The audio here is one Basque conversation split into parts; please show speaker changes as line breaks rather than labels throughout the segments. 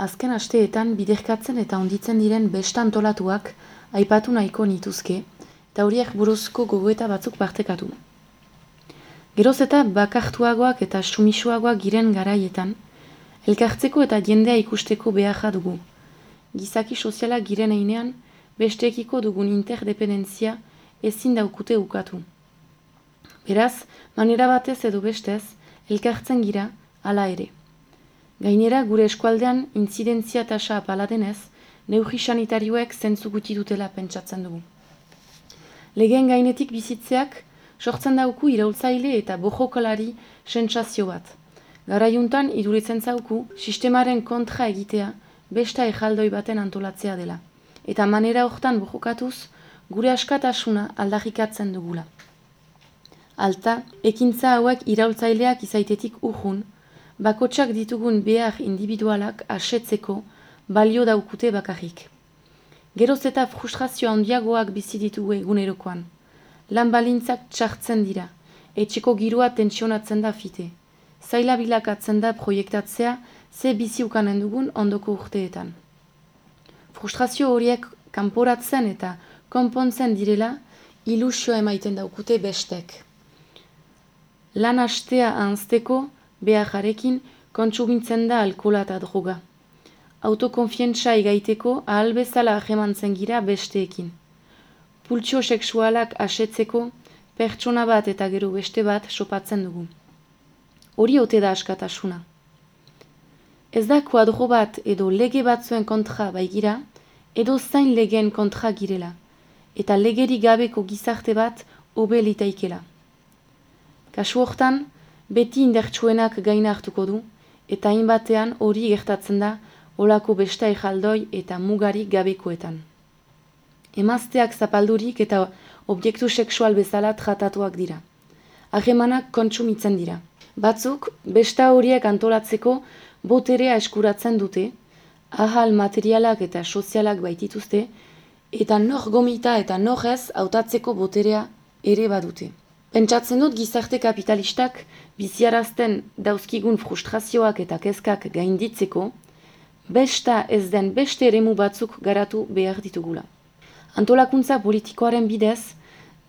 Azken asteetan biderkatzen eta onditzen diren besta antolatuak aipatu nahiko nituzke, eta horiek buruzko gogoeta batzuk partekatu. Geroz eta bakartuagoak eta sumisuagoak giren garaietan, elkartzeko eta jendea ikusteko beharra dugu. Gizaki soziala giren einean, bestekiko dugun interdependentzia ezin daukute ukatu. Beraz, manera batez edo bestez, elkartzen gira, hala ere. Gainera, gure eskualdean intzidentzia tasa apaladenez, neuhi sanitarioek zentzu guti dutela pentsatzen dugu. Legeen gainetik bizitzeak, sortzen dauku iraultzaile eta bojokalari sentsazio bat. Garaiuntan iduritzen zauku, sistemaren kontra egitea, besta ejaldoi baten antolatzea dela. Eta manera hortan bojokatuz, gure askatasuna aldarrikatzen dugula. Alta, ekintza hauek iraultzaileak izaitetik urjun, bakotsak ditugun behar individualak asetzeko balio daukute bakarrik. Geroz eta frustrazio handiagoak bizi ditugu egunerokoan. Lan balintzak txartzen dira, etxeko giroa tensionatzen da fite. Zaila bilakatzen da proiektatzea ze bizi ukanen dugun ondoko urteetan. Frustrazio horiek kanporatzen eta konpontzen direla ilusio emaiten daukute bestek. Lan astea anzteko, behajarekin kontsumintzen da alkola eta droga. Autokonfientza egaiteko ahal bezala ahemantzen gira besteekin. Pultsio seksualak asetzeko pertsona bat eta gero beste bat sopatzen dugu. Hori ote da askatasuna. Ez da kuadro bat edo lege batzuen kontra baigira, edo zain legeen kontra girela, eta legeri gabeko gizarte bat hobe litaikela. Kasu hortan, beti indertsuenak gaina hartuko du, eta hainbatean hori gertatzen da olako besta ejaldoi eta mugari gabekoetan. Emazteak zapaldurik eta objektu sexual bezala tratatuak dira. Ahemanak kontsumitzen dira. Batzuk, besta horiek antolatzeko boterea eskuratzen dute, ahal materialak eta sozialak baitituzte, eta nor gomita eta nor ez hautatzeko boterea ere badute. Pentsatzen dut gizarte kapitalistak biziarazten dauzkigun frustrazioak eta kezkak gainditzeko, besta ez den beste eremu batzuk garatu behar ditugula. Antolakuntza politikoaren bidez,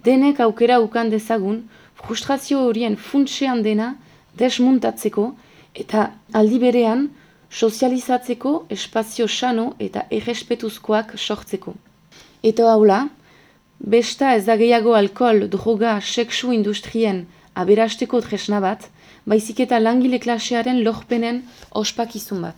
denek aukera ukan dezagun frustrazio horien funtsean dena desmuntatzeko eta aldi berean sozializatzeko espazio sano eta errespetuzkoak sortzeko. Eta haula, Besta ez da gehiago alkohol, droga, seksu industrien aberasteko tresna bat, baizik eta langile klasearen lorpenen ospakizun bat.